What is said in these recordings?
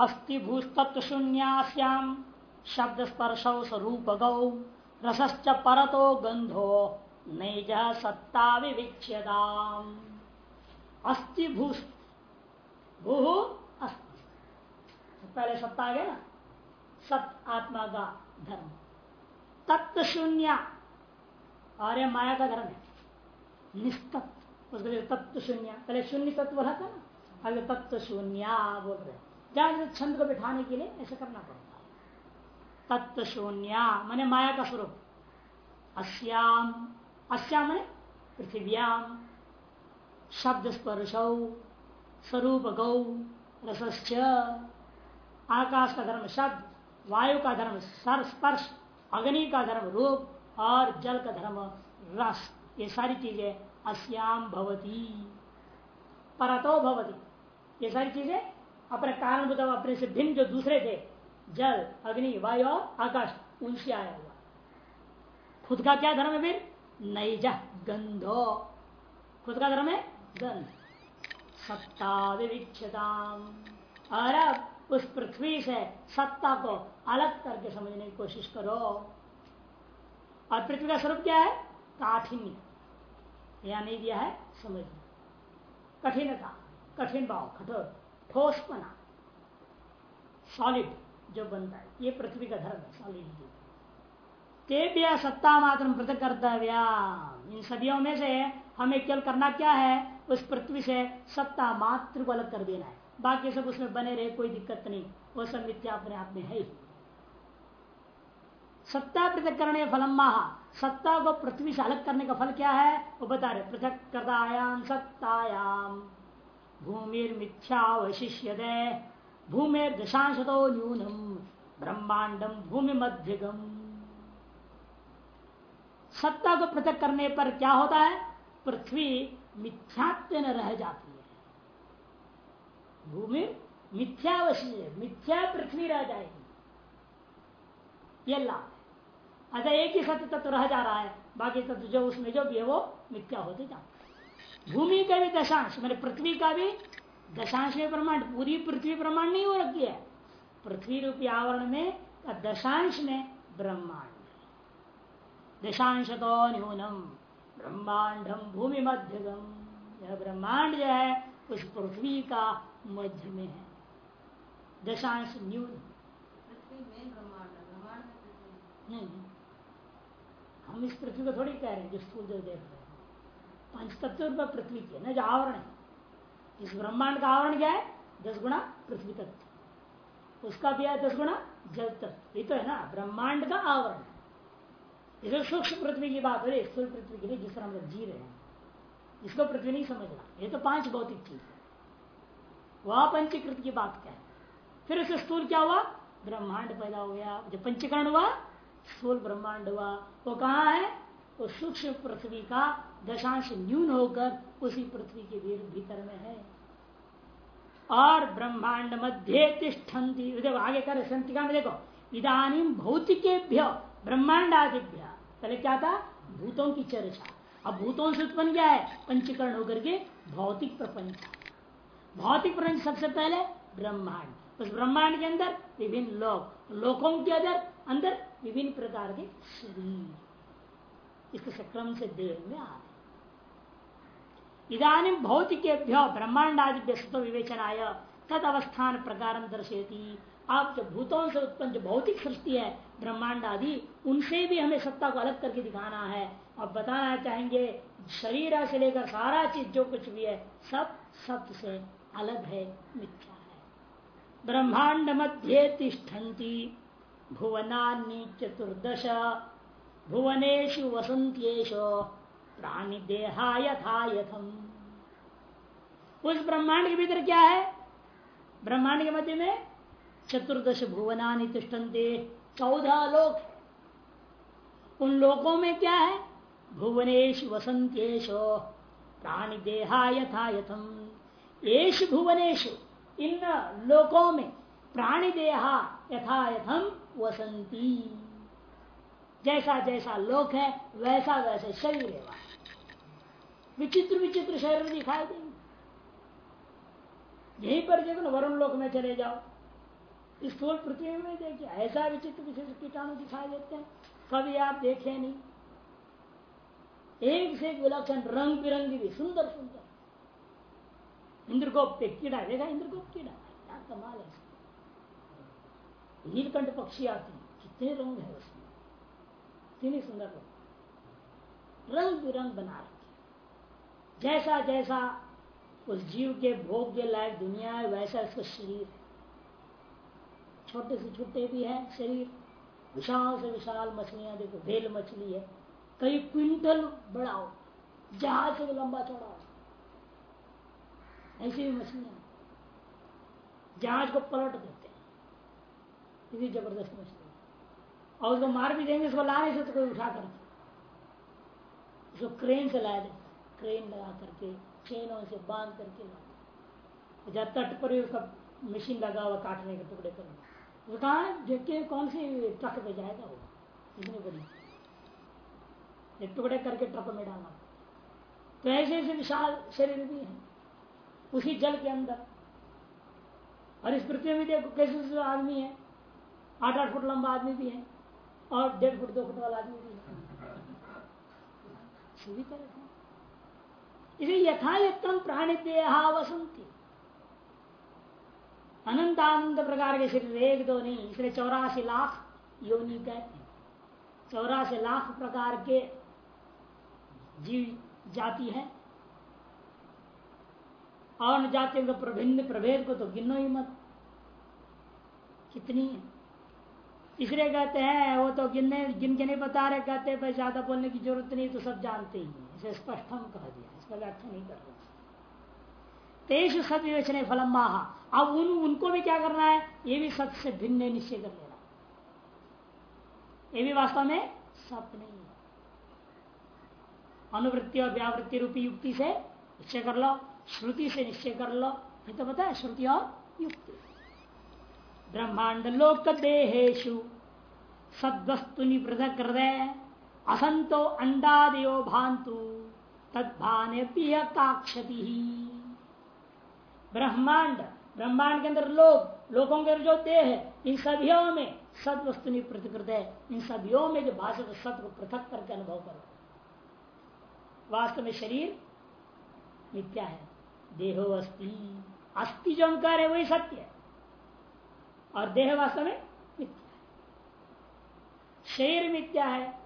अस्थि भूस्तत्व शून्यास्याम शब्द स्पर्श स्वरूप गौ रसश्च परतो गंधो नैज सत्ता विविच्यताम। अस्थि भू अस्थि पहले सत्ता आ गया ना? सत आत्मा का धर्म। तत्व शून्य और ये माया का धर्म है। निस्तत्व। उसके लिए तत्व शून्य पहले शून्य तत्व था ना? अभी तत्व शून्य बोल रहे जहाँ छंद को बिठाने के लिए ऐसा करना पड़ता तत्व शून्य मैंने माया का स्वरूप। अस्याम अस्याम मैंने पृथिव्याम। शब्द स्पर्श स्वरूप गौ रसश्च। आकाश का धर्म शब्द, वायु का धर्म सर स्पर्श, अग्नि का धर्म रूप और जल का धर्म रस। ये सारी चीज़ें अस्याम भवती, परतो भवती। ये सारी चीज़ें अपने कारण बताओ, अपने से भिन्न जो दूसरे थे, जल, अग्नि, वायु और आकाश, उनसे आया हुआ। खुद का क्या धर्म है फिर? नैज गंधो। खुद का धर्म है गंध। सत्ता विविक्षताम। और अब उस पृथ्वी से सत्ता को अलग करके समझने की कोशिश करो। और पृथ्वी का स्वरूप क्या है? काठिन्य। यह नहीं दिया है समझ कठिनता, कठिन भाव, कठोर। ठोसपना सॉलिड जो बनता है, ये पृथ्वी का धर्म है सॉलिड तेभ्य सत्ता मात्र पृथक कर्तव्य इन सदियों में से हमें केवल करना क्या है? उस पृथ्वी से सत्ता मात्र को अलग कर देना है। बाकी सब उसमें बने रहे, कोई दिक्कत नहीं। वो सब मिथ्या अपने आप में है ही। सत्ता करने फलम महा। सत्ता को पृथ्वी से अलग करने का फल क्या है? वो बता रहे पृथक करतायाम सत्तायाम भूमिर मिथ्यावशिष्य भूमिर दशांशतो न्यूनम ब्रह्मांडम भूमि मध्यगम सत्ता को पृथक करने पर क्या होता है? पृथ्वी मिथ्यात्व रह जाती है। भूमि मिथ्यावशी है, मिथ्या पृथ्वी रह जाएगी। ये लाभ है। एक ही सत्य तत्व रह जा रहा है, बाकी तत्व जो उसमें जो भी है वो मिथ्या होते जाते भूमि का भी दशांश मैंने पृथ्वी का भी दशांश में प्रमाण पूरी पृथ्वी प्रमाण नहीं हो रखी है। पृथ्वी रूपी आवरण में का दशांश में ब्रह्मांड। दशांश तो न्यूनम ब्रह्मांडम भूमि मध्यगम यह ब्रह्मांड जो है उस पृथ्वी का मध्य में है। दशांश न्यून। नहीं हम इस पृथ्वी को थोड़ी कह रहे हैं जो स्थूल जो देख रहे हैं। पंच तत्व पृथ्वी की, ना जो आवरण है। इस ब्रह्मांड का आवरण क्या है? दस गुणा पृथ्वी तत्व। उसका भी है दस गुणा जल तत्व। ये तो है ना, ब्रह्मांड का आवरण इसे सूक्ष्म पृथ्वी की बात हो रही स्थूल पृथ्वी के लिए जिस तरह हम लोग जी रहे हैं। इसको पृथ्वी नहीं समझना। ये तो पाँच भौतिक चीज़ है। वह पंचीकृत की बात क्या है? फिर उसे स्थूल क्या हुआ? ब्रह्मांड पैदा हो गया। जब पंचीकरण हुआ, स्थूल ब्रह्मांड हुआ। वो कहा है? वो सूक्ष्म पृथ्वी का दशांश न्यून होकर उसी पृथ्वी के भीतर में है। और ब्रह्मांड मध्य देखो आगे कर संतिका में देखो इधानी भौतिकेभ्य ब्रह्मांड आदिभ्य पहले क्या था? भूतों की चर्चा। अब भूतों से उत्पन्न क्या है? पंचीकरण होकर के भौतिक प्रपंच। भौतिक प्रपंच सबसे पहले ब्रह्मांड। उस ब्रह्मांड के अंदर विभिन्न लोक, लोकों के अंदर अंदर विभिन्न प्रकार के शरीर। इसके क्रम से देह में आ रहे इधानी भौतिकेभ्य ब्रह्मांड आदि विवेचन आय तद अवस्थान प्रकार दर्शेती आप जो भूतों से उत्पन्न जो भौतिक सृष्टि है ब्रह्मांड आदि उनसे भी हमें सत्ता को अलग करके दिखाना है। और बताना चाहेंगे, शरीर से लेकर सारा चीज़ जो कुछ भी है, सब सत्य से अलग है, मिथ्या है। ब्रह्मांड मध्य तिष्ठन्ति भुवनान्य चतुर्दश भुवनेशु वसंत्येश प्राणी देहा यथा यथम उस ब्रह्मांड के भीतर क्या है? ब्रह्मांड के मध्य में चतुर्दश भुवना तिष्ठन्ते, चौदह लोक उन लोकों में क्या है? भुवनेश वसंतेश प्राणी देहा यथा यथम एश भुवनेश इन लोकों में प्राणी देहा यथा यथम वसंती जैसा जैसा लोक है, वैसा वैसे शरीर है विचित्र विचित्र शरीर दिखाई देंगे। यहीं पर देखो वरुण लोक में चले जाओ। स्थूल पृथ्वी में देखिए, ऐसा विचित्र विशेष कीटाणु दिखाई देते हैं। कभी आप देखे नहीं। एक से एक विलक्षण रंग बिरंगी भी, सुंदर सुंदर। इंद्रगोप कीड़ा, देखा इंद्रगोप कीड़ा? क्या कमाल है नीलकंठ पक्षी आती कितने रंग है उसमें। कितनी सुंदर रंग रंग बिरंग बना रखे जैसा जैसा उस जीव के भोग के लायक दुनिया है, वैसा उसका शरीर है। छोटे से छोटे भी है शरीर। विशाल से विशाल मछलियाँ, देखो, भेल मछली है। कई क्विंटल बड़ा हो। जहाज़ से लंबा चौड़ा हो। ऐसी भी मछलियाँ जहाज़ को पलट देते हैं। इतनी ज़बरदस्त मछली और उसको मार भी देंगे, उसको लाने से तो कोई उठा करके उसको क्रेन से लाया देता क्रेन लगा करके चेनों से बाँध करके ला जब तट पर उसका मशीन लगा हुआ काटने के टुकड़े वो कहा देखे कौन सी ट्रक पे जाएगा वो। बड़ी। एक टुकड़े करके ट्रक में डालना तो ऐसे ऐसे विशाल शरीर भी है। उसी जल के अंदर। और इस पृथ्वी में देखो कैसे आदमी है। आठ आठ फुट लंबा आदमी भी है। और डेढ़ फुट, दो फुट वाला आदमी भी इसलिए यथा प्राणी देहा वसंती अनंत अनंत प्रकार के शरीर एक दो नहीं, इसलिए चौरासी लाख योनि कहते हैं। चौरासी लाख प्रकार के जीव जाति है। और जातियों के प्रभिन्न प्रभेद को तो गिनो ही मत। कितनी है इसलिए कहते हैं, वो तो गिनने गिन के नहीं बता रहे, कहते हैं ज़्यादा बोलने की ज़रूरत नहीं तो सब जानते ही है। इसे स्पष्ट हम कह दिया इसका व्याख्या नहीं कर रहे तेज सत विवेचन फलम अब उन, उनको भी क्या करना है? ये भी सत्य से भिन्न निश्चय कर लेना। ये भी वास्तव में सत्य नहीं है। अनुवृत्ति और व्यावृत्ति रूपी युक्ति से निश्चय कर लो, श्रुति से निश्चय कर लो। ये तो पता है, श्रुति और युक्ति। ब्रह्मांड लोक देहेशु सद्वस्तु पृथक हृदय असंतो अंडादयो भांतु तद्भाने काक्षति ब्रह्मांड ब्रह्मांड के अंदर लोग लोगों के जो देह है, इन सभियों में सद वस्तु है इन सभियों में जो भाषा सत्य को पृथक करके अनुभव करो। वास्तव में शरीर मिथ्या है, देहो अस्थि अस्थि जो अंकार है वही सत्य है। और देह वास्तव में मिथ्या है। शरीर मिथ्या है,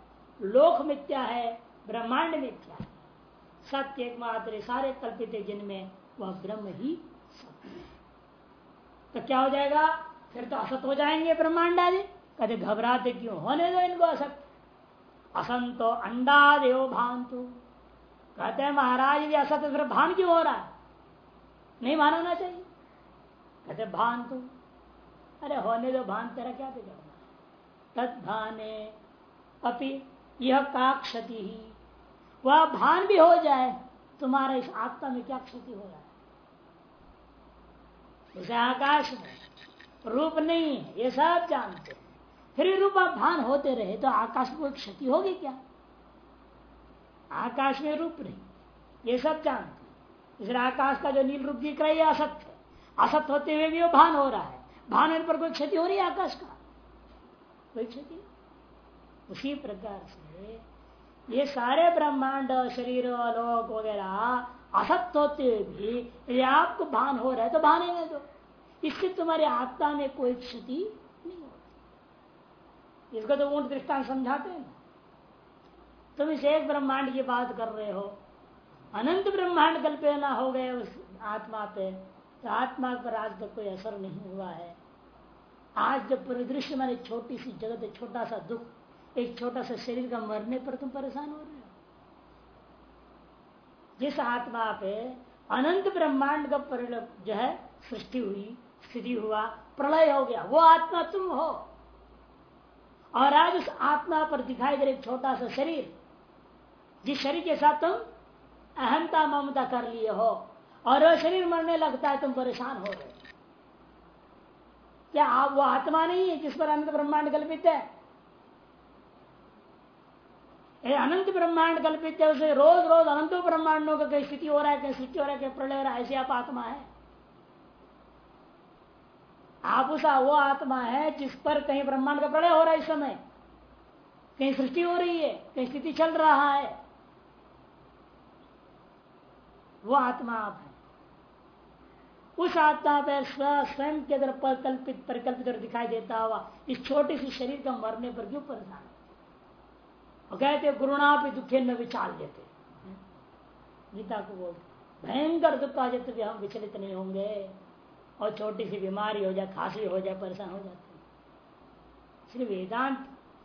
लोक मिथ्या है, ब्रह्मांड मिथ्या है। सत्य एकमात्र सारे कल्पित है जिनमें वह ब्रह्म ही सत्य है। तो क्या हो जाएगा? फिर तो असत हो जाएँगे ब्रह्मांड आदि। कहते घबराते क्यों? होने दो इनको असत। असंतो अंडा देव भांतु। कहते हैं, महाराज, यदि असत फिर भान क्यों हो रहा है? नहीं मानना चाहिए। कहते भांतु। अरे होने दो, भान तेरा क्या बिगड़ना तद भाने अपि यह का क्षति ही। वह भान भी हो जाए, तुम्हारा इस आत्मा में क्या क्षति हो रहा है जैसे आकाश में, रूप नहीं है, ये सब जानते फिर रूप आप भान होते रहे तो आकाश में कोई क्षति होगी क्या? आकाश में रूप नहीं, ये सब जानते इसलिए आकाश का जो नील रूप दिख रहा है असत्य असत्य होते हुए भी वो भान हो रहा है। भान होने पर कोई क्षति हो रही है आकाश का? कोई क्षति? उसी प्रकार से ये सारे ब्रह्मांड, शरीर, लोक वगैरह असत्य होते हुए भी, यदि आपको भान हो रहा है तो भाने में दो। इससे तुम्हारी आत्मा में कोई क्षति नहीं होती। इसको तो ऊँट दृष्टांत समझाते हैं। तुम इस एक ब्रह्मांड की बात कर रहे हो। अनंत ब्रह्मांड कल्पना हो गए उस आत्मा पे। तो आत्मा पर आज तक कोई असर नहीं हुआ है। आज जब परिदृश्य मानी छोटी सी जगत, एक छोटा सा दुख, एक छोटा सा शरीर का मरने पर तुम परेशान हो रहे हो। जिस आत्मा पे अनंत ब्रह्मांड का परिणाम जो है, सृष्टि हुई, स्थिति हुआ, प्रलय हो गया, वो आत्मा तुम हो। और आज उस आत्मा पर दिखाई दे एक छोटा सा शरीर, जिस शरीर के साथ तुम अहंता ममता कर लिए हो, और वह शरीर मरने लगता है, तुम परेशान हो रहे क्या आप वो आत्मा नहीं है जिस पर अनंत ब्रह्मांड कल्पित है? अनंत ब्रह्मांड कल्पित है, उसे रोज रोज अनंत ब्रह्मांडों का कहीं स्थिति हो रहा है, कहीं सृष्टि हो रहा है, कहीं प्रलय हो रहा है, ऐसी आप आत्मा है। आप उस वो आत्मा है जिस पर कहीं ब्रह्मांड का प्रलय हो रहा है इस समय। कहीं सृष्टि हो रही है, कहीं स्थिति चल रहा है। वो आत्मा आप है। उस आत्मा पर स्वयं के अंदर कल्पित परिकल्पित दिखाई देता हुआ, इस छोटे से शरीर का मरने पर क्यों परेशान और कहते गुरुणा भी दुखे न विचार देते गीता को बोलते भयंकर दुख आ जाते हम विचलित नहीं होंगे। और छोटी सी बीमारी हो जाए, खांसी हो जाए, परेशान हो जाते इसलिए वेदांत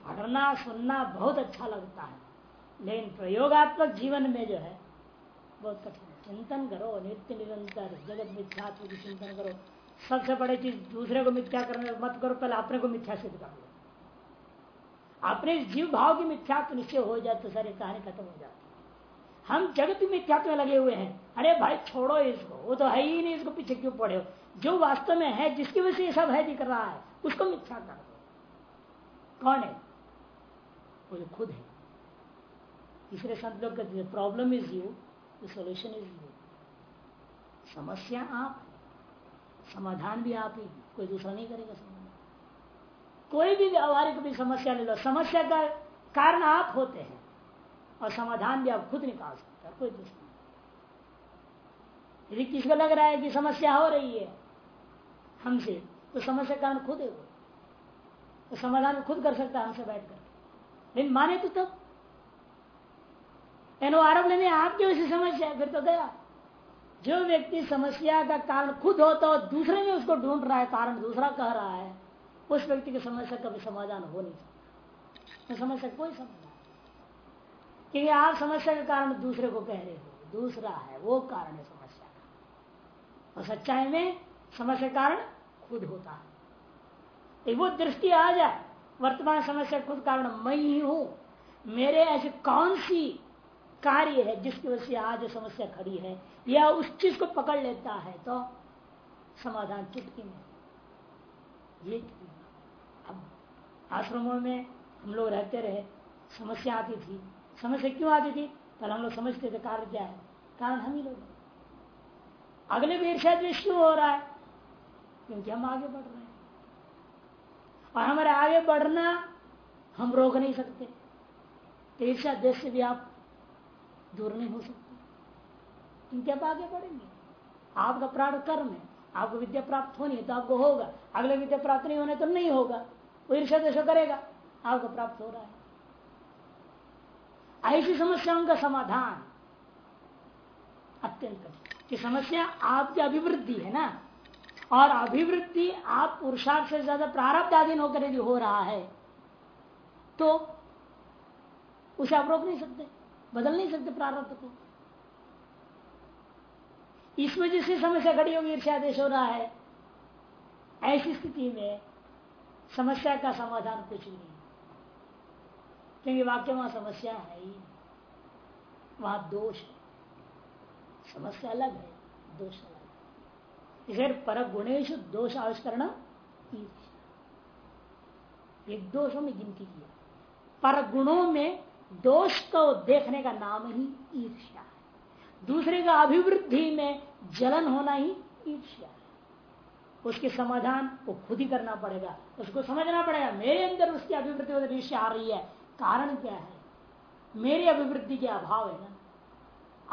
पढ़ना, सुनना बहुत अच्छा लगता है। लेकिन प्रयोगात्मक जीवन में जो है, बहुत कठिन चिंतन करो, नित्य निरंतर, जगत मिथ्यात्व की चिंतन करो। सबसे बड़ी चीज़ दूसरे को मिथ्या करने मत करो, पहले अपने को मिथ्या सिद्ध कर लो। अपने जीव भाव की मिथ्यात्व निश्चय हो जाए तो सारी कहानी खत्म हो जाती हम जगत मिथ्यात्व में लगे हुए हैं। अरे भाई, छोड़ो इसको। वो तो है ही नहीं, इसको पीछे क्यों पड़े हो? जो वास्तव में है, जिसकी वजह से ये सब है, दिख रहा है, उसको मिथ्या कर दो। कौन है? वो जो खुद है। इसलिए संत लोग problem is you solution is you समस्या आप, समाधान भी आप ही, कोई दूसरा नहीं करेगा समाधान। कोई भी व्यवहारिक भी समस्या ले लो। समस्या का कारण आप होते हैं और समाधान भी आप खुद निकाल सकते हैं, कोई दूसरा यदि किसको लग रहा है कि समस्या हो रही है हमसे तो समस्या कारण खुद है वो। तो समाधान खुद कर सकता है हमसे बैठ कर लेकिन माने तो तब एनो आरोप लेने आपकी वजह से समस्या फिर तो गया जो व्यक्ति समस्या का कारण खुद होता हो दूसरे में उसको ढूंढ रहा है कारण दूसरा कह रहा है उस व्यक्ति की समस्या का समाधान हो नहीं सकता समस्या कोई समाधान क्योंकि आप समस्या के कारण दूसरे को कह रहे हो दूसरा है वो कारण है समस्या का और सच्चाई में समस्या कारण खुद होता है वो दृष्टि आ जाए वर्तमान समस्या खुद कारण मैं ही हूँ मेरे ऐसी कौन सी कार्य है, जिसकी वजह से आज समस्या खड़ी है, या उस चीज़ को पकड़ लेता है तो समाधान चुटकी में। ये अब आश्रमों में हम लोग रहते रहे, समस्या आती थी। समस्या क्यों आती थी? पहले हम लोग समझते थे कारण क्या है। कारण हम ही लोग अगले भी द्वेष क्यों हो रहा है, क्योंकि हम आगे बढ़ रहे हैं। और हमारे आगे बढ़ना हम रोक नहीं सकते। ईर्षा देश से भी आप दूर नहीं हो सकते। क्योंकि आप आगे बढ़ेंगे, आपका प्राण कर्म है, आपको विद्या प्राप्त होनी है तो आपको होगा। अगले विद्या प्राप्त नहीं होने तो नहीं होगा। वो ईर्षा देश करेगा, आपको प्राप्त हो रहा है। ऐसी समस्याओं का समाधान अत्यंत कठिन। कि समस्या आपकी अभिवृद्धि है ना? और अभिवृद्धि आप पुरुषार्थ से ज़्यादा प्रारब्ध आधीन होकर यदि हो रहा है तो उसे आप रोक नहीं सकते। बदल नहीं सकते प्रारब्ध को। इस वजह से समस्या खड़ी होगी ईर्ष्यादेश हो रहा है। ऐसी स्थिति में समस्या का समाधान कुछ नहीं। क्योंकि वाक्य वहाँ समस्या है ही। वहाँ दोष है। समस्या अलग है, दोष अलग इसे पर गुणेश दोष आविष्करण एक दोषों में गिनती किया पर गुणों में दोष को देखने का नाम ही ईर्ष्या है। दूसरे का अभिवृद्धि में जलन होना ही ईर्ष्या है। उसके समाधान को खुद ही करना पड़ेगा। उसको समझना पड़ेगा, मेरे अंदर उसकी अभिवृद्धि ईर्ष्या आ रही है। कारण क्या है? मेरी अभिवृद्धि के अभाव है ना।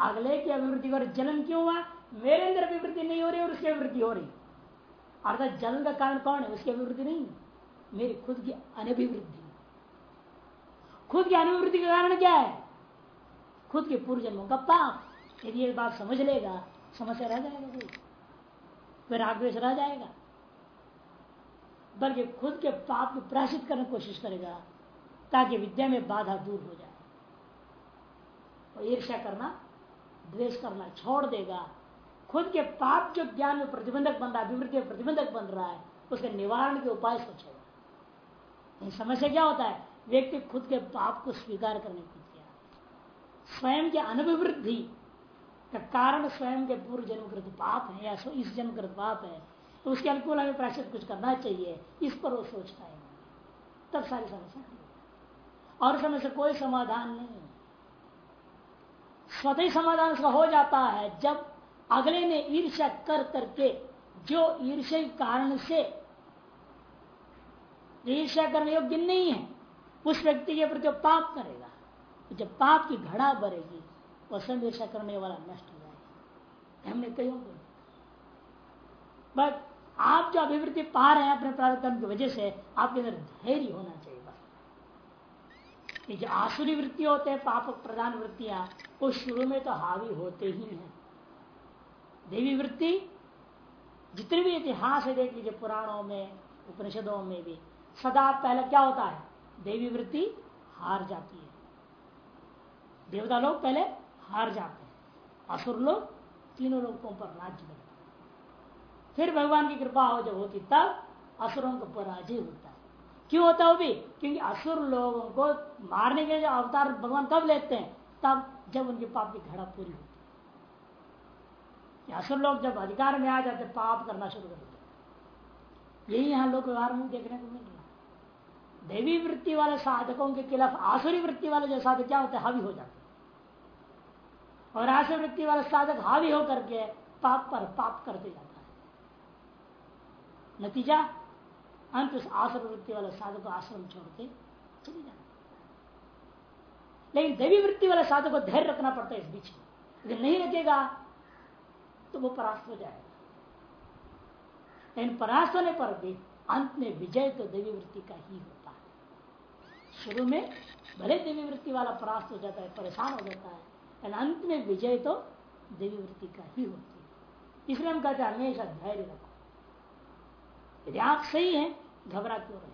अगले की अभिवृद्धि पर जलन क्यों हुआ? मेरे अंदर अभिवृद्धि नहीं हो रही और उसकी अभिवृद्धि हो रही। अर्थात जलन का कारण कौन है? उसकी अभिवृद्धि नहीं मेरी खुद की अनभिवृद्धि। खुद की अनभिवृद्धि का कारण क्या है? खुद के पूर्व जन्मों का पाप। यदि ये बात समझ लेगा समस्या रह जाएगा कोई। फिर आग्रह रह जाएगा। बल्कि खुद के पाप को प्राशित करने की कोशिश करेगा, ताकि विद्या में बाधा दूर हो जाए। और ईर्ष्या करना, द्वेष करना छोड़ देगा। खुद के पाप जो ज्ञान में प्रतिबंधक बन रहा है अभिवृद्धि में प्रतिबंधक बन रहा है, उसके निवारण के उपाय सोचेगा। समस्या क्या होता है? व्यक्ति खुद के पाप को स्वीकार करने की किया स्वयं के अनभिवृद्धि का कारण स्वयं के पूर्व जन्मकृत पाप है या इस जन्मकृत पाप है तो उसके अनुकूल हमें प्राश्चित कुछ करना चाहिए, इस पर वो सोचता है। तब सारी समस्या और समय से कोई समाधान नहीं स्वतः समाधान उसका हो जाता है जब अगले ने ईर्ष्या कर करके, जो ईर्ष्या कारण से, ईर्ष्या करने योग्य नहीं है उस व्यक्ति के प्रति पाप करेगा तो जब पाप की घड़ा भरेगी, वह स्वयं ईर्षा करने वाला नष्ट हो जाएगा। हमने कई बट आप जो अभिवृत्ति पा रहे हैं अपने कर्म की वजह से, आपके अंदर धैर्य होना चाहिए बस। जो आसुरी वृत्ति होते हैं, पाप प्रधान वृत्तियाँ, वो शुरू में तो हावी होते ही हैं। देवी वृत्ति, जितने भी इतिहास है, देख लीजिए, पुराणों में, उपनिषदों में भी, सदा पहले क्या होता है? देवी वृत्ति हार जाती है। देवता लोग पहले हार जाते हैं। असुर लोग तीनों लोगों पर राज्य करते फिर भगवान की कृपा हो जब होती, तब असुरों का पराजय होता है। क्यों होता है वो भी? क्योंकि असुर लोगों को मारने के जो अवतार भगवान कब लेते हैं, तब जब उनके पाप की घड़ा पूरी होती है। असुर लोग जब अधिकार में आ जाते, पाप करना शुरू कर देते यही यहाँ लोग व्यवहार में देखने को मिल रहा देवी वृत्ति वाले साधकों के खिलाफ आसुरी वृत्ति वाले जो साधक क्या होते हावी हो जाते और आसुरी वृत्ति वाले साधक हावी होकर के पाप पर पाप करते जाता है। नतीजा? अंत उस आश्रम वृत्ति वाले साधक को आश्रम छोड़ के चले जाना लेकिन देवी वृत्ति वाले साधक को धैर्य रखना पड़ता है इस बीच में। नहीं रखेगा तो वो परास्त हो जाएगा। लेकिन परास्त होने पर भी अंत में विजय तो देवी वृत्ति का ही है शुरू में भले देवी वृत्ति वाला परास्त हो जाता है, परेशान हो जाता है, लेकिन अंत में विजय तो देवी वृत्ति का ही होती है। इसलिए हम कहते हैं, हमेशा धैर्य रखो। यदि आप सही हैं, घबरा क्यों रहे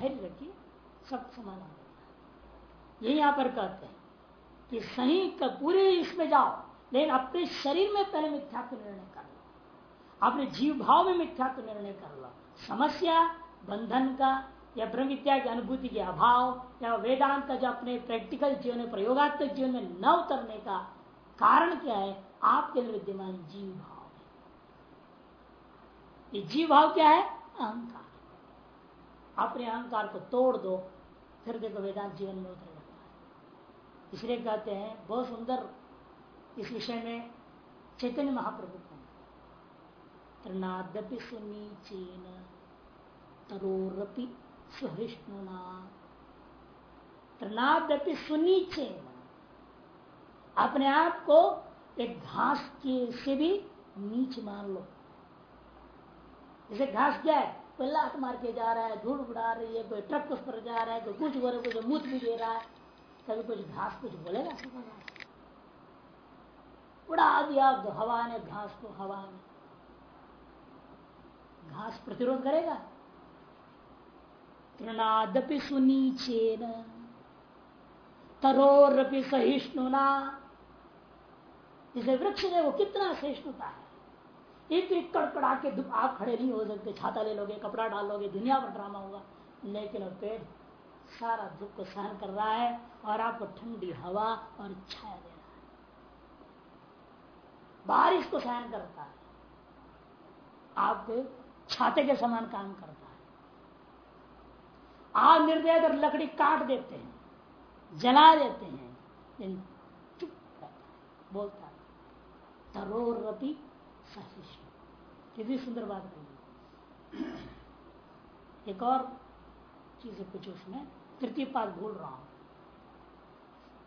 धैर्य रखिए, सब समान हो यही यहाँ पर कहते हैं कि सही का पूरे इसमें जाओ, लेकिन अपने शरीर में पहले मिथ्या मिथ्यात्व निर्णय कर लो। अपने जीव भाव में मिथ्या मिथ्यात्व निर्णय कर लो। समस्या, बंधन का या ब्रह्म विद्या की अनुभूति के अभाव या वेदांत का जो अपने प्रैक्टिकल जीवन में, प्रयोगात्मक जीवन में न उतरने का कारण क्या है, आपके अंदर विद्यमान जीव भाव ये जीव भाव क्या है? अहंकार। अपने अहंकार को तोड़ दो, फिर देखो वेदांत जीवन में उतर जाता है। इसलिए कहते हैं, बहुत सुंदर इस विषय में चैतन्य महाप्रभु को। तृणादपि सुनीचेन तरोरपि सुहृष्णुना तृणादपि सुनीचेन अपने आप को एक घास के से भी नीच मान लो। जैसे घास क्या है? कोई लात मार के जा रहा है, धूल उड़ा रही है, कोई ट्रक उस पर जा रहा है, कोई कुछ बोले कुछ मुत भी दे रहा है, कभी कुछ घास कुछ बोलेगा उड़ा दिया हवा ने, घास को हवा में घास प्रतिरोध करेगा? तृणादपि सुनीचेन, तरोरपि सहिष्णुना। जिसे वृक्ष है, वो कितना सहिष्णुता है। एक एक कड़कड़ा के आप खड़े नहीं हो सकते, छाता ले लोगे, कपड़ा डाल लोगे, दुनिया पर ड्रामा होगा। लेकिन पेड़ सारा दुख को सहन कर रहा है और आपको ठंडी हवा और छाया दे रहा है। बारिश को सहन करता है। आपके छाते के समान काम करता है। आप निर्दय कर लकड़ी काट देते हैं, जला देते हैं। लेकिन चुप रहता है, बोलता है तरोरपी सहिष्णु। कितनी सुंदर बात कही। एक और चीज़ है कुछ उसमें, तृतीय पाद भूल रहा हूँ।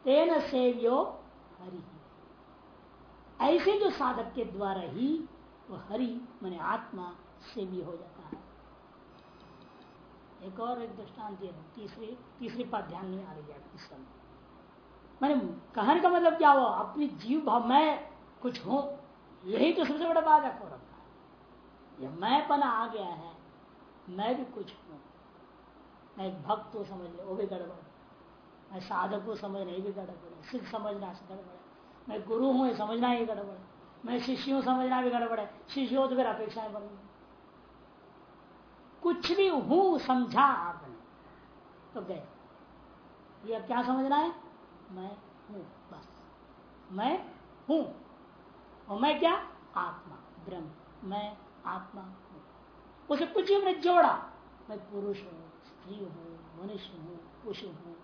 तेन सेव्यो हरि। ऐसे जो साधक के द्वारा ही वो हरि, मैंने आत्मा सेवी हो जाता एक और एक दृष्टांत तीसरी तीसरी पाद ध्यान नहीं आ रही है इस समय। मैंने कहने का मतलब क्या हुआ? अपनी जीव भाव मैं कुछ हूँ, यही तो सबसे बड़ा बाधक हो रखा है। ये मैं पना आ गया है, मैं भी कुछ हूँ। मैं एक भक्त को समझ ले, वो भी गड़बड़ मैं साधक को समझना ये भी गड़बड़ है। सिद्ध समझना गड़बड़ है। मैं गुरु हूँ समझना ही गड़बड़ है। मैं शिष्य हूँ, समझना भी गड़बड़ है। शिष्य हो तो फिर अपेक्षाएँ बढ़ेंगी कुछ भी हूँ, समझा आपने। तो गए। ये अब क्या समझना है? मैं हूँ, बस। मैं हूँ। और मैं क्या? आत्मा, ब्रह्म। मैं आत्मा हूँ। उसे कुछ हमने जोड़ा। मैं पुरुष हूँ, स्त्री हूँ, मनुष्य हूँ पुरुष हूँ,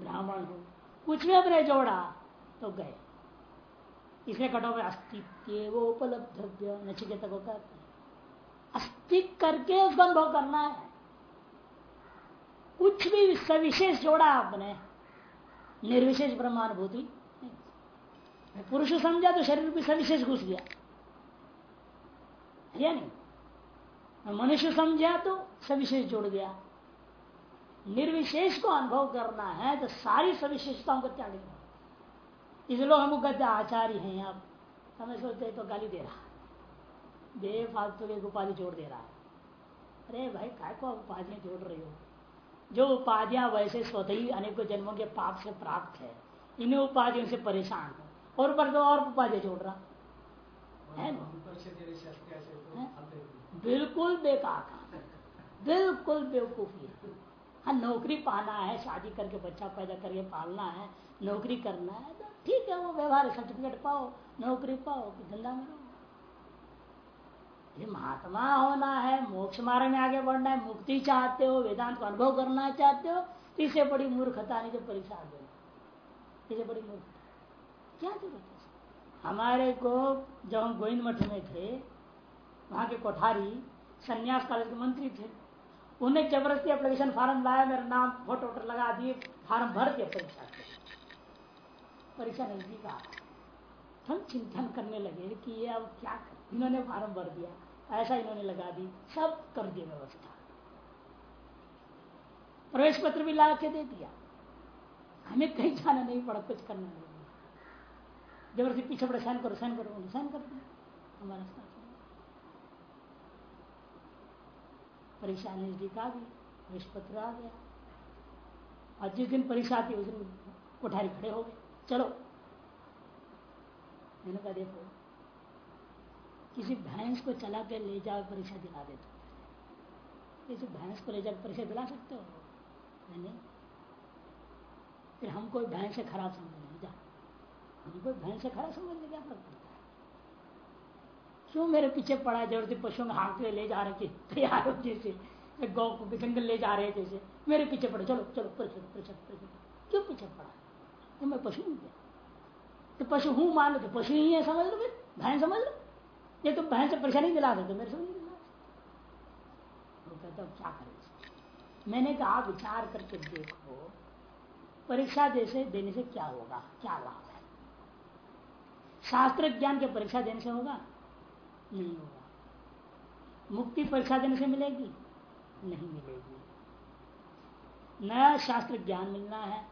ब्राह्मण हूँ। कुछ भी अपने जोड़ा तो गए। इसमें कटो में अस्तित्व उपलब्ध नचिकेता को अस्तित्व करके उसका अनुभव करना है। कुछ भी सविशेष जोड़ा आपने, निर्विशेष ब्रह्मानुभूति पुरुष समझा तो शरीर भी सविशेष घुस गया। या नहीं? मनुष्य समझा तो सविशेष जोड़ गया। निर्विशेष को अनुभव करना है तो सारी सविशेषताओं को त्याग इसलिए हमको कहते आचार्य हैं आप। हमें सोचते तो गाली दे रहा बेफालतू एक उपाधि जोड़ दे रहा है। अरे भाई काय को उपाधियाँ जोड़ रही हो? जो उपाधियाँ वैसे स्वतः ही अनेकों जन्मों के पाप से प्राप्त है इन्हीं उपाधियों से परेशान हो। और पर तो और उपाधि जोड़ रहा। है बिल्कुल बेकार बिल्कुल बेवकूफ़ी है। हाँ नौकरी पाना है शादी करके बच्चा पैदा करके पालना है नौकरी करना है तो ठीक है वो व्यवहार सर्टिफिकेट पाओ नौकरी पाओ धंधा में ये महात्मा होना है, मोक्ष मार्ग में आगे बढ़ना है, मुक्ति चाहते हो, वेदांत को अनुभव करना चाहते हो तो बड़ी मूर्खता नहीं जो परीक्षा दे इससे बड़ी मूर्खता क्या ज़रूरत है हमारे को जब हम गोविंद मठ में थे, वहाँ के कोठारी, संन्यास कॉलेज के मंत्री थे, उन्हें ज़बरदस्ती एप्लीकेशन फॉर्म लाया, मेरा नाम फ़ोटो वोटो लगा दिए फॉर्म भर दिया परीक्षा परीक्षा नज़दीक आ हम चिंतन करने लगे कि ये अब क्या कर? इन्होंने फार्म भर दिया ऐसा इन्होंने लगा दी, सब कर दिया व्यवस्था। प्रवेश पत्र भी ला के दे दिया। हमें कहीं जाना नहीं पड़ा, कुछ करना नहीं ज़बरदस्ती पीछे पड़े साइन करो साइन करो साइन कर दिया। हमारा साथ परीक्षा नज़दीक आ गई प्रवेश पत्र आ गया। और जिस दिन परीक्षा आती उस दिन कोठारी खड़े हो गए। चलो। मैंने कहा, देखो किसी भैंस को चला के ले जाओ परीक्षा दिला दे किसी भैंस को ले जाकर परीक्षा दिला सकते हो? नहीं फिर हम कोई भैंस से खराब समझ नहीं जा हम कोई भैंस से खराब समझ ले क्या फ़र्क पड़ता है? क्यों मेरे पीछे पड़ा ज़रूरत पशुओं को हाँकते ले जा रहे थे तैयार हो जैसे गौ को जंगल ले जा रहे हैं जैसे। मेरे पीछे पड़े, चलो चलो, परीक्षा परीक्षा परीक्षा क्यों पीछे पड़ा? तो मैं पशु हूँ क्या? तो पशु हूँ, मान लो तो पशु ही है, समझ लो फिर। भैंस समझ लो। ये तो भैंस से परेशानी दिला सकते मेरे से नहीं वो कहते क्या करें? मैंने कहा विचार करके देखो, परीक्षा जैसे देने से क्या होगा? क्या लाभ है? शास्त्र ज्ञान के परीक्षा देने से होगा? नहीं होगा। मुक्ति परीक्षा देने से मिलेगी? नहीं मिलेगी। न शास्त्र ज्ञान मिलना है,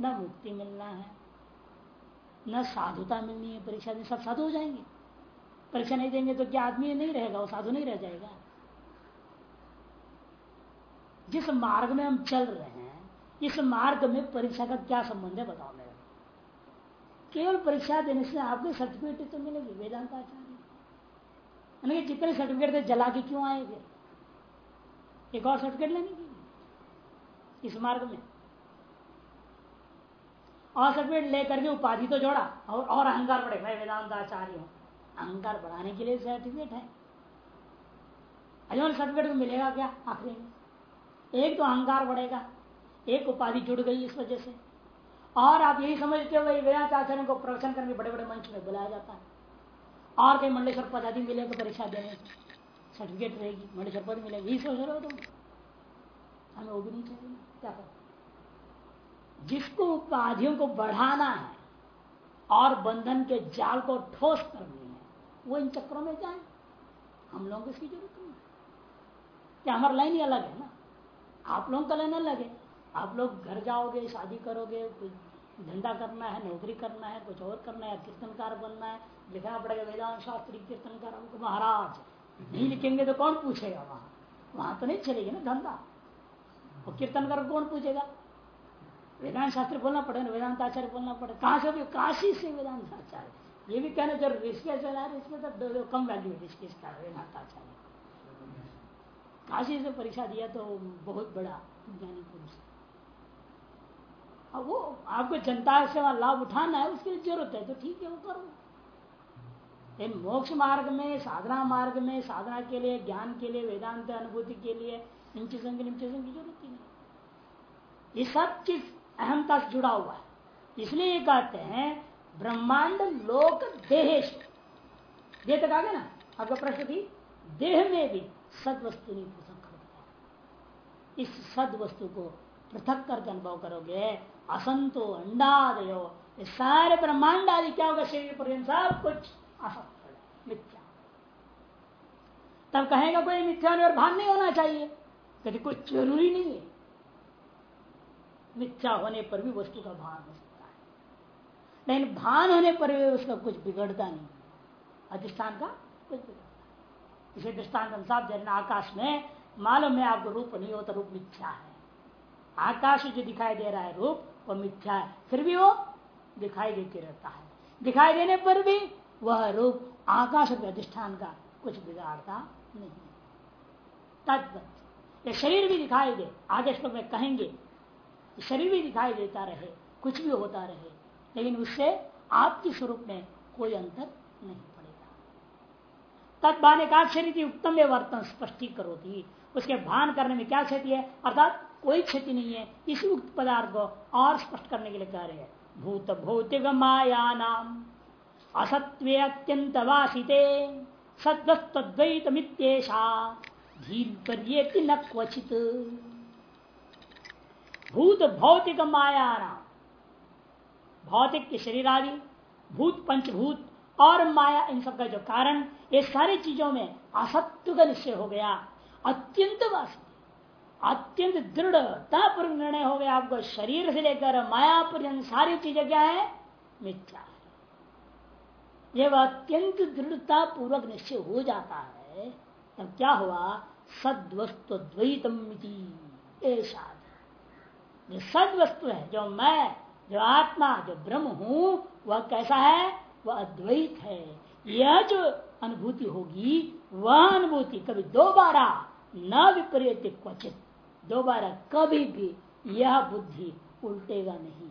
न मुक्ति मिलना है, न साधुता मिलनी है परीक्षा में सब साधु हो जाएँगे। परीक्षा नहीं देंगे तो क्या आदमी नहीं रहेगा? वो साधु नहीं रह जाएगा। जिस मार्ग में हम चल रहे हैं, इस मार्ग में परीक्षा का क्या संबंध है बताओ मेरे केवल परीक्षा देने से आपको सर्टिफिकेट तो मिलेगी, वेदांत आचार्य। जितने सर्टिफिकेट थे, जला के क्यों आए फिर? एक और सर्टिफिकेट लेने की इस मार्ग में। और सर्टिफिकेट लेकर के उपाधि तो जोड़ा, और और अहंकार बढ़े। मैं वेदांत आचार्य हूँ। अहंकार बढ़ाने के लिए सर्टिफिकेट है। अजोन सर्टिफिकेट को मिलेगा क्या आखिरी में? एक तो अहंकार बढ़ेगा, एक उपाधि जुड़ गई इस वजह से। और आप यही समझते हो वेदांत आचार्य को प्रवचन करने बड़े बड़े मंच में बुलाया जाता है। और कहीं मंडलेश्वर पद आदि मिलेगा परीक्षा देने सर्टिफिकेट रहेगी, मंडलेश्वर पद मिलेगी। यही सोच रहे हो तुम? हमें वो भी नहीं चाहिए। क्या करो? जिसको उपाधियों को बढ़ाना है और बंधन के जाल को ठोस करनी वो इन चक्रों में जाए। हम लोगों को इसकी ज़रूरत नहीं क्या हमारा लाइन ही अलग है ना? आप लोगों का लाइन अलग है। आप लोग घर जाओगे, शादी करोगे कुछ धंधा करना है, नौकरी करना है, कुछ और करना है, कीर्तनकार बनना है, लिखना पड़ेगा वेदांत शास्त्री, कीर्तनकार हमको महाराज। नहीं लिखेंगे तो कौन पूछेगा वहाँ? वहाँ तो नहीं चलेगी ना धंधा। और कीर्तनकार कौन पूछेगा? वेदांत शास्त्र बोलना पड़ेगा वेदांत आचार्य बोलना पड़ेगा। कहाँ से काशी से वेदांत आचार्य। ये भी कहना ज़रूर, इसके चला इसमें तो कम वैल्यू है, इसका वेदांत आचार्य काशी से परीक्षा दिया तो बहुत बड़ा ज्ञानी पुरुष अब वो आपको जनता से लाभ उठाना है, उसके लिए ज़रूरत है तो ठीक है, वो करो। लेकिन मोक्ष मार्ग में, साधना मार्ग में, साधना के लिए, ज्ञान के लिए, वेदांत अनुभूति के लिए इन चीज़ों की इन चीज़ों की ज़रूरत ही नहीं। ये सब चीज़ अहमता से जुड़ा हुआ है। इसलिए ये कहते हैं ब्रह्मांड लोक देहेश देह तक आ गया ना? आपका प्रश्न थी, देह में भी सद वस्तु नहीं इस सद वस्तु को पृथक करके अनुभव करोगे, असंतो, अंडादयो, ये सारे ब्रह्मांड आदि क्या होगा शरीर पर? सब कुछ असत मिथ्या। तब कहेगा कोई मिथ्या और भान नहीं होना चाहिए। कहते कुछ ज़रूरी नहीं है। मिथ्या होने पर भी वस्तु का भान है। लेकिन भान होने पर भी उसका कुछ बिगड़ता नहीं। अधिष्ठान का कुछ बिगड़ता। इसे दृष्टान साफ़ जैन आकाश में मालूम है आपको रूप नहीं होता रूप मिथ्या है। आकाश जो दिखाई दे रहा है रूप, वो मिथ्या है। फिर भी वो दिखाई देते रहता है। दिखाई देने पर भी वह रूप आकाश के अधिष्ठान का कुछ बिगाड़ता नहीं तत्व ये शरीर भी दिखाई दे, आगे श्लोक में कहेंगे, शरीर भी दिखाई देता रहे, कुछ भी होता रहे लेकिन उससे आपके स्वरूप में कोई अंतर नहीं पड़ेगा। शरीर उत्तम वर्तन स्पष्टी करो थी उसके भान करने में क्या क्षति है? अर्थात कोई क्षति नहीं है। इसी उक्त पदार्थ को और स्पष्ट करने के लिए कह रहे हैं। भूत भौतिक माया नाम असत्व अत्यंत वासिते सद्वस्तद्वैत मित्येषा न क्वचित। भूत भौतिक माया नाम भौतिक के शरीर आदि, भूत, पंचभूत और माया, इन सब का जो कारण, ये सारी चीज़ों में असत्व का निश्चय हो गया। अत्यंत अत्यंत दृढ़ता पर निर्णय हो गया आपको। शरीर से लेकर माया पर्यंत सारी चीज़ें क्या है? मिथ्या है। जब अत्यंत दृढ़ता पूर्वक निश्चय हो जाता है। तब क्या हुआ? सद्वस्तु द्वैतम सद वस्तु है जो मैं जो आत्मा, जो ब्रह्म हूँ, वह कैसा है? वह अद्वैत है। यह जो अनुभूति होगी, वह अनुभूति कभी दोबारा न विपरीत क्वचित। दोबारा कभी भी यह बुद्धि उल्टेगा नहीं।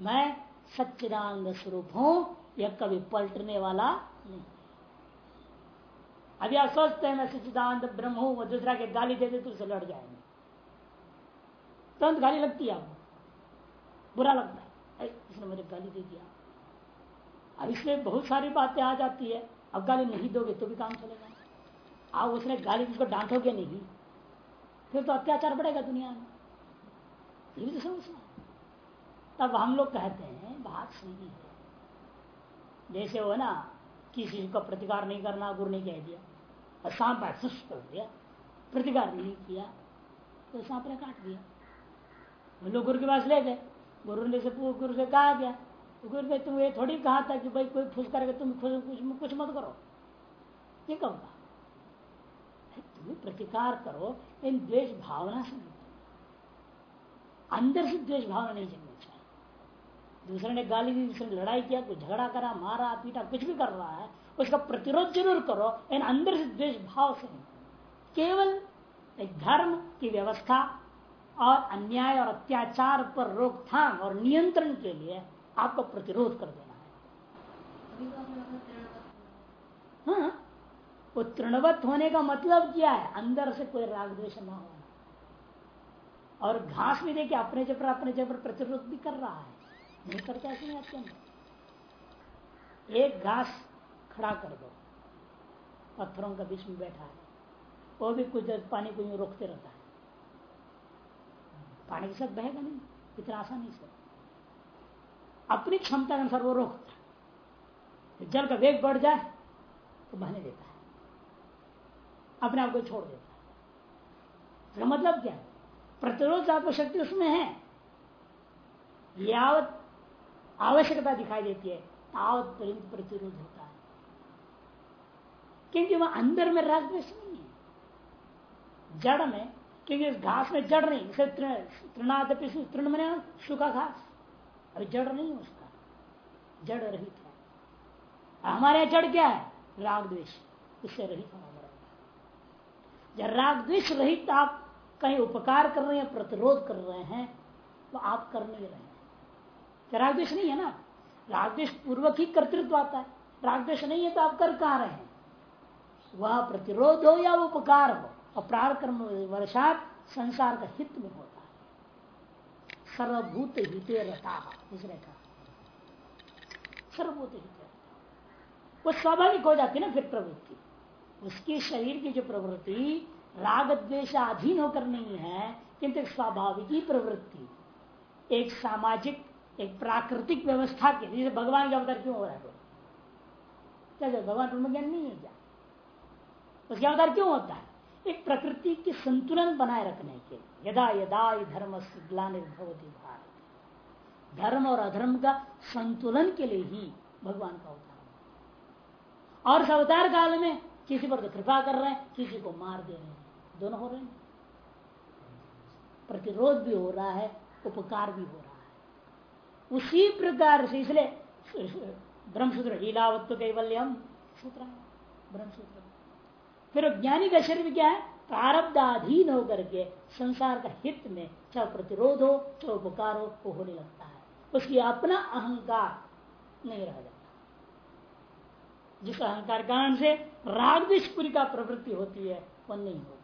मैं सच्चिदानंद स्वरूप हूँ, यह कभी पलटने वाला नहीं। अभी आप सोचते हैं, मैं सच्चिदानंद ब्रह्म हूँ, वो दूसरा के गाली दे दे तो उसे लड़ जाएँगे। तुरंत गाली लगती है आपको बुरा लगता है। इसने मुझे गाली दे दिया। अब इसमें बहुत सारी बातें आ जाती है। अब गाली नहीं दोगे तो भी काम चलेगा। आप उसने गाली उसको डांटोगे नहीं, फिर तो अत्याचार बढ़ेगा दुनिया में। ये भी तो समझना तब हम लोग कहते हैं, बात सही है। जैसे वो ना, किसी को प्रतिकार नहीं करना, गुरु ने कह दिया। और सांप सुस्त कर दिया। प्रतिकार नहीं किया तो सांप ने काट दिया। लोग गुरु के पास ले गए। गुरु ने गुरु से कहा गया तो गुरु ने तुम ये थोड़ी कहा था कि भाई कोई फुस करके तुम खुश, कुछ कुछ मत करो। ये कहूँगा तुम प्रतिकार करो, इन द्वेष भावना से अंदर से द्वेष भावना नहीं जमनी चाहिए दूसरे ने गाली दी, दूसरे ने लड़ाई किया कुछ झगड़ा करा, मारा, पीटा, कुछ भी कर रहा है, उसका प्रतिरोध ज़रूर करो, इन अंदर से द्वेष भाव से केवल एक धर्म की व्यवस्था और अन्याय और अत्याचार पर रोकथाम और नियंत्रण के लिए आपको प्रतिरोध कर देना है। हाँ वो तृणवत होने का मतलब क्या है? अंदर से कोई राग द्वेष न होना और घास भी देखिए, अपने जब अपने जब प्रतिरोध भी कर रहा है। नहीं करता नहीं आपके अंदर? एक घास खड़ा कर दो। पत्थरों का बीच में बैठा है। वो भी कुछ देर पानी को यूँ रोकते रहता है। पानी के साथ बहेगा नहीं, इतना आसानी से। अपनी क्षमता के अनुसार वो रोकता है। जल का वेग बढ़ जाए तो बहने देता है। अपने आप को छोड़ देता है। तो मतलब क्या प्रतिरोध आत्म शक्ति उसमें है। यावत आवश्यकता दिखाई देती है, तावत प्रतिरोध होता है। क्योंकि वह अंदर में राग द्वेष नहीं है। जड़ में क्योंकि इस घास में जड़ नहीं जैसे तृणादपि तृण में सूखा घास। अभी जड़ नहीं उसका। जड़ रहित है। हमारे जड़ क्या है? राग द्वेष। इससे रहित होना जब राग द्वेष रहित आप कहीं उपकार कर रहे हैं, प्रतिरोध कर रहे हैं तो आप कर नहीं रहे हैं। राग द्वेष नहीं है ना? राग द्वेष पूर्वक ही कर्तृत्व आता है। राग द्वेष नहीं है तो आप कर कहा रहे हैं? वह प्रतिरोध हो या उपकार हो? और प्रार कर्म वर्षात संसार का हित में होता है। सर्वभूत हित रहता दूसरे का सर्वभूत हित वो स्वाभाविक हो जाती है ना फिर प्रवृत्ति। उसके शरीर की जो प्रवृत्ति, राग द्वेश अधीन होकर नहीं है, किंतु स्वाभाविक ही प्रवृत्ति। एक सामाजिक, एक प्राकृतिक व्यवस्था के जैसे भगवान का अवतार क्यों हो रहा है? क्या भगवान ब्रह्म ज्ञान नहीं है क्या? उसके अवतार क्यों होता है? एक प्रकृति के संतुलन बनाए रखने के लिए। यदा यदा धर्म ग्लानिर्भवती भारत। धर्म और अधर्म का संतुलन के लिए ही भगवान का अवतार और अवतार काल में किसी पर तो कृपा कर रहे हैं, किसी को मार दे रहे हैं। दोनों हो रहे हैं। प्रतिरोध भी हो रहा है, उपकार भी हो रहा है। उसी प्रकार से इसलिए ब्रह्मसूत्र लीलावत्व कैवल्यम सूत्र ब्रह्मसूत्र फिर ज्ञानी का शरीर क्या है? प्रारब्धाधीन होकर के संसार का हित में चाहे प्रतिरोध हो, चाहे उपकार हो, वो होने लगता है। उसकी अपना अहंकार नहीं रह जाता। जिस अहंकार कारण से राग रागविशपुरी का प्रवृत्ति होती है, वो नहीं होगी।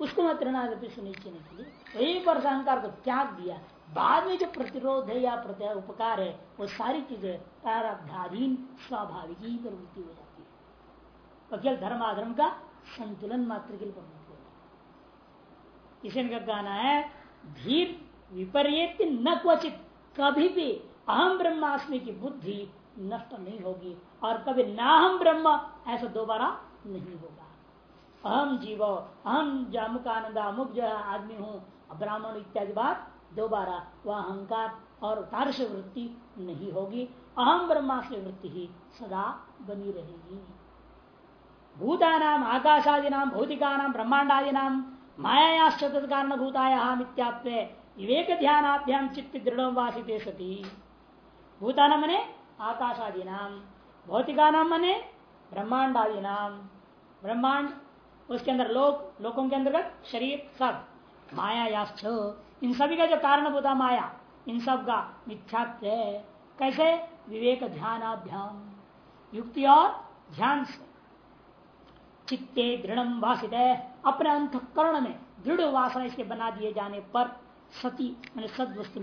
उसको मैं त्रिनादपि सुनिश्चित के लिए एक वर्ष अहंकार को त्याग दिया, बाद में जो प्रतिरोध है या उपकार है, वो सारी चीज़ें प्रारब्धाधीन, स्वाभाविक ही प्रवृत्ति हो जाती तो केवल धर्म अधर्म का संतुलन मात्र के लिए जाती इसे इनका कहना है, धीर विपर्य न क्वचित, कभी भी अहम ब्रह्मास्मि की बुद्धि नष्ट नहीं होगी और कभी ना हम ब्रह्म ऐसा दोबारा नहीं होगा। अहम जीव, अहम जामुक आनंद अमुक जो आदमी हूँ, ब्राह्मण इत्यादि बात, दोबारा वह अहंकार और तारस वृत्ति नहीं होगी। अहम ब्रह्मास्म वृत्ति ही सदा बनी रहेगी। भूतानाम आकाशादि नाम भौतिका नाम ब्रह्मांडादि नाम मायाश्च कारण भूतायाम इत्यात्व विवेक ध्यानाभ्याम चित्त दृढ़ वासित सती। भूतान मने आकाशादि नाम भौतिका नाम मने ब्रह्मांडादि नाम ब्रह्मांड उसके अंदर लोक, लोकों के अंतर्गत शरीर, सब। माया इन सभी का जो कारण होता माया, इन सब का मिथ्यात्व। कैसे? विवेक ध्यानाभ्याम युक्ति और ध्यान से। चित्ते दृढ़ वासित है अपने अंतकरण में दृढ़ वासना इसके बना दिए जाने पर सती, मैंने सदवस्तु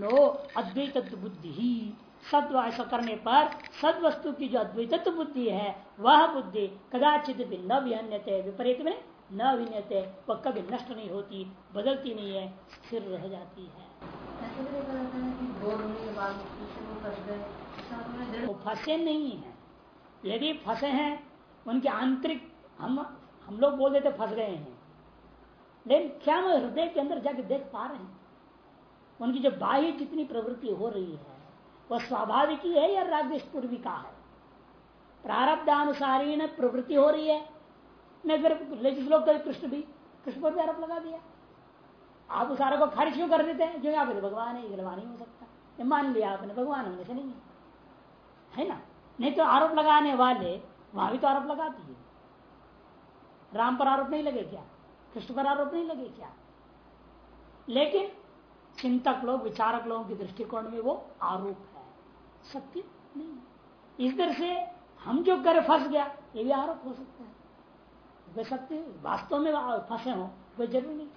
अद्वैत बुद्धि ही। सत्व ऐसा करने पर सदवस्तु की जो अद्वैतत्व बुद्धि है, वह बुद्धि कदाचित भी न विहन्यते, विपरीत में न विनयते वह कभी नष्ट नहीं होती, बदलती नहीं है, स्थिर रह जाती है। वो फंसे नहीं है। यदि फंसे हैं, उनके आंतरिक हम हम लोग बोल देते फंस गए हैं। लेकिन क्या हम हृदय के अंदर जाके देख पा रहे हैं? उनकी जो बाह्य जितनी प्रवृत्ति हो रही है, वह स्वाभाविक ही है या रागेश पूर्वी का है? प्रारब्धानुसारी प्रवृत्ति हो रही है। नहीं फिर लेकिन लोग कृष्ण भी, कृष्ण पर भी आरोप लगा दिया। आप उस आरोप को खारिज क्यों कर देते हैं? जो यहाँ पे भगवान है भगवान ही हो सकता। है मान लिया आपने, भगवान होने से नहीं है ना? नहीं तो आरोप लगाने वाले वहाँ भी तो आरोप लगाती है। राम पर आरोप नहीं लगे क्या? कृष्ण पर आरोप नहीं लगे क्या? लेकिन चिंतक लोग, विचारक लोगों के दृष्टिकोण में वो आरोप है। सत्य नहीं इस तरह से हम जो कर फंस गया, ये भी आरोप हो सकता है। वे सत्य, वास्तव में फंसे हो कोई ज़रूरी नहीं।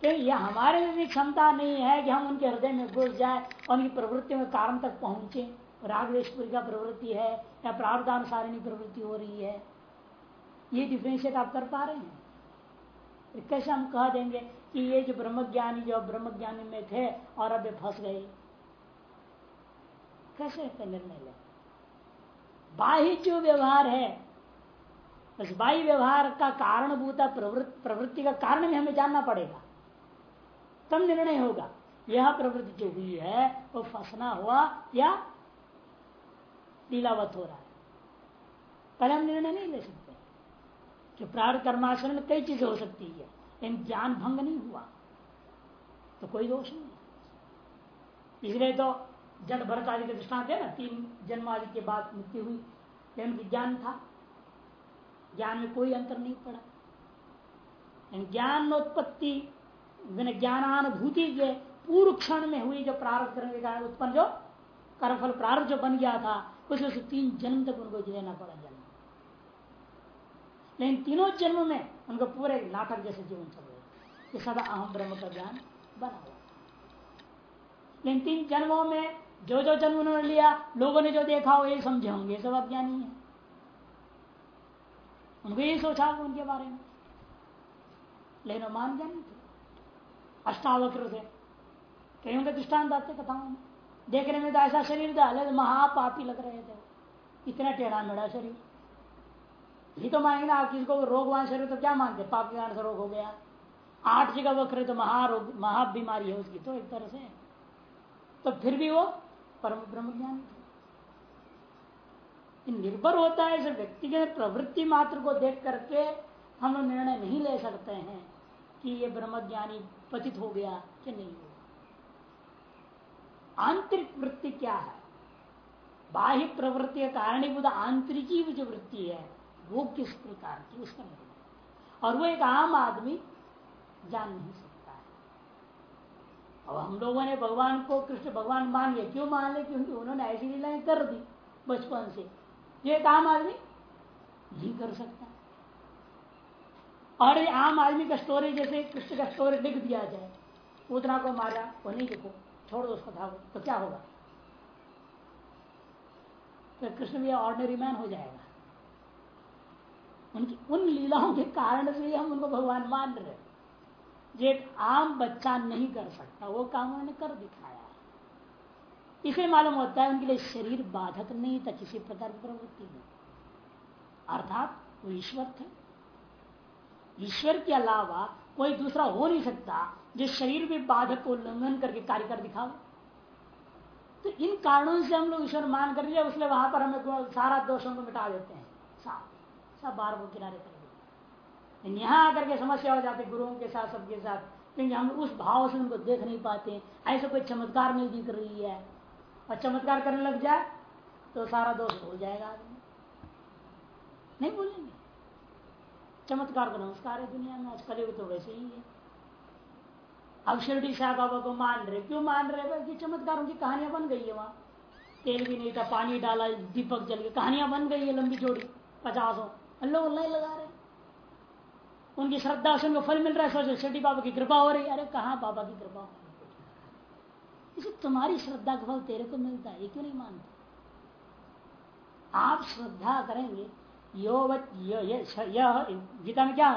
क्योंकि यह हमारे में भी क्षमता नहीं है कि हम उनके हृदय में घुस जाए और उनकी प्रवृत्ति में कारण तक पहुँचे। रागवेशपुरी का प्रवृत्ति है, या प्रावधानुसारिणी प्रवृत्ति हो रही है। ये डिफ्रेंशिएट आप कर पा रहे हैं। कैसे हम कह देंगे कि ये जो ब्रह्मज्ञानी जो ब्रह्मज्ञानी में थे और अब ये फंस गए? कैसे निर्णय ले? बाह्य जो व्यवहार है, बस बाह्य व्यवहार का कारणभूता प्रवृत्ति का कारण भी हमें जानना पड़ेगा। तब निर्णय होगा, यह प्रवृत्ति जो हुई है, वो फंसना हुआ या लीलावत हो रहा है। पहले हम निर्णय नहीं ले सकते। कि प्रार्थ कर्माचरण कई चीज़ें हो सकती है, लेकिन ज्ञान भंग नहीं हुआ तो कोई दोष नहीं इसलिए तो जड़ भरत आदि के दृष्टांत है ना, तीन जन्म आदि के बाद मृत्यु हुई लेकिन विज्ञान था। ज्ञान में कोई अंतर नहीं पड़ा। ज्ञानोत्पत्ति ज्ञानानुभूति के पूर्व क्षण में हुई जो प्रारंभ करने के कारण उत्पन्न जो कर्मफल प्रारंभ जो बन गया था उसमें से तीन जन्म तक उनको लेना पड़ा लेकिन तीनों जन्म में उनको पूरे नाटक जैसे जीवन चल रहे सदा अहम ब्रह्म का ज्ञान बना हुआ लेकिन तीन जन्मों में जो जो जन्म उन्होंने लिया, लोगों ने जो देखा, वो यही समझे होंगे। सब अज्ञानी है। उनको यही सोचा होगा उनके बारे में। लेकिन मान गया नहीं थे। अष्टावक्र थे। कहीं उनके दृष्टांत आते कथाओं में। देखने में तो ऐसा शरीर था महापापी लग रहे थे। इतना टेढ़ा मेढ़ा शरीर। ये तो मानेंगे आप किसको रोगवान शरीर तो क्या मानते पाप के कारण से रोग हो गया। आठ जगह वक्र तो महारोग महा बीमारी है उसकी तो एक तरह से। तो फिर भी वो परम ब्रह्म ज्ञान निर्भर होता है व्यक्ति के प्रवृत्ति मात्र को देख करके हम लोग निर्णय नहीं ले सकते हैं कि ये ब्रह्मज्ञानी पतित हो गया कि नहीं हो आंतरिक वृत्ति क्या है? बाह्य प्रवृत्ति के कारणीभूत आंतरिकी जो वृत्ति है। वो किस प्रकार की, उसका निर्णय और वो एक आम आदमी जान नहीं सकता है। अब हम लोगों ने भगवान को, कृष्ण भगवान मान लिया। क्यों मान लिया? क्योंकि उन्होंने ऐसी लीलाएँ कर दी बचपन से। ये एक आम आदमी नहीं कर सकता। और ये आम आदमी का स्टोरी जैसे कृष्ण का स्टोरी लिख दिया जाए, उतना को मारा वो नहीं लिखो छोड़ दो उसको तो क्या होगा? तो कृष्ण भी ऑर्डनरी मैन हो जाएगा। उनकी, उन लीलाओं के कारण से ही हम उनको भगवान मान रहे जो एक आम बच्चा नहीं कर सकता, वो काम उन्होंने कर दिखाया इसे मालूम होता है उनके लिए शरीर बाधक नहीं था, किसी प्रकार की प्रवृत्ति में अर्थात वो ईश्वर थे। ईश्वर के अलावा कोई दूसरा हो नहीं सकता जो शरीर में बाधक को उल्लंघन करके कार्य कर दिखाओ। तो इन कारणों से हम लोग ईश्वर मान कर उसलिए वहाँ पर हमें सारा दोषों को मिटा देते हैं। सब सब बार वो किनारे कर देते यहाँ आकर के समस्या हो जाती, गुरुओं के साथ, सबके साथ, क्योंकि हम उस भाव से उनको देख नहीं पाते ऐसे कोई चमत्कार नहीं दिख रही है। और चमत्कार करने लग जाए तो सारा दोष हो जाएगा आदमी। नहीं बोलेंगे। चमत्कार का नमस्कार है दुनिया में, आज कलयुग तो वैसे ही है। अब शिरडी शाह बाबा को मान रहे, क्यों मान रहे? भाई चमत्कार, उनकी कहानियाँ बन गई है वहाँ। तेल भी नहीं था, पानी डाला, दीपक जल के कहानियाँ बन गई है लंबी जोड़ी पचासों। लोग नहीं लगा रहे उनकी श्रद्धा से उनको फल मिल रहा है, सोचो शिरडी बाबा की कृपा हो रही अरे कहा बाबा की कृपा हो इसे तुम्हारी श्रद्धा का फल तेरे को मिलता है, ये क्यों नहीं मानते? आप श्रद्धा करेंगे यो यह गीता में क्या?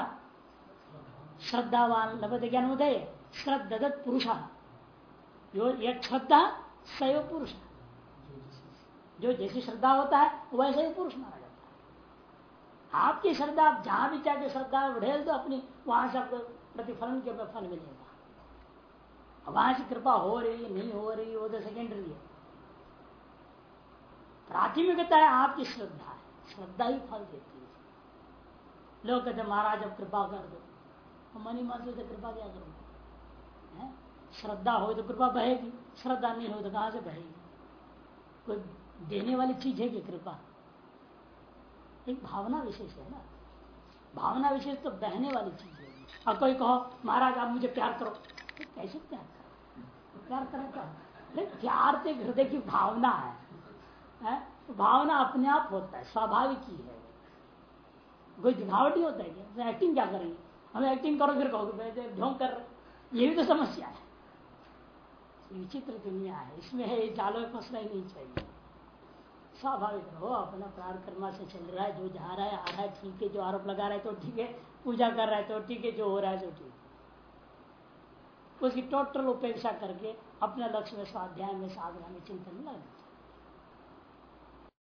श्रद्धावान लभते ज्ञान उदय श्रद्धा पुरुष। यो यह श्रद्धा सैव पुरुष। जो जैसी श्रद्धा होता है, वैसे ही पुरुष है आपकी श्रद्धा, आप जहाँ भी चाहते श्रद्धा बढ़ेल तो अपनी वहाँ से आपको प्रतिफलन के फल मिलेगा। वहाँ से कृपा हो रही, नहीं हो रही, वो तो सेकेंडरी है। प्राथमिकता है आपकी श्रद्धा है। श्रद्धा ही फल देती है। लोग कहते महाराज, अब कृपा कर दो। तो मनी मन से कृपा क्या करूँगा श्रद्धा हो तो कृपा बहेगी, श्रद्धा नहीं हो तो कहाँ से बहेगी? कोई देने वाली चीज़ है कि कृपा? एक भावना विशेष है ना। भावना विशेष तो बहने वाली चीज़ है। और कोई कहो महाराज आप मुझे प्यार करो। तो कैसे प्यार करो? प्यार करेगा लेकिन प्यार से हृदय की भावना है, है? तो भावना अपने आप होता है स्वाभाविक ही है। कोई दिखावट ही होता है क्या? एक्टिंग क्या करेंगे? हमें एक्टिंग करो फिर कहोगे ढोंग कर रहे ये भी तो समस्या है। विचित्र दुनिया है। इसमें है जालो फंसना ही नहीं चाहिए। स्वाभाविक हो अपना प्राण कर्मा से चल रहा है, जो जा रहा है, आ रहा है, ठीक है, जो आरोप लगा रहा है तो ठीक है, पूजा कर रहा है तो ठीक है, जो हो रहा है तो ठीक है। उसकी टोटल उपेक्षा करके अपने लक्ष्य में, स्वाध्याय में, साधना में, चिंतन लगना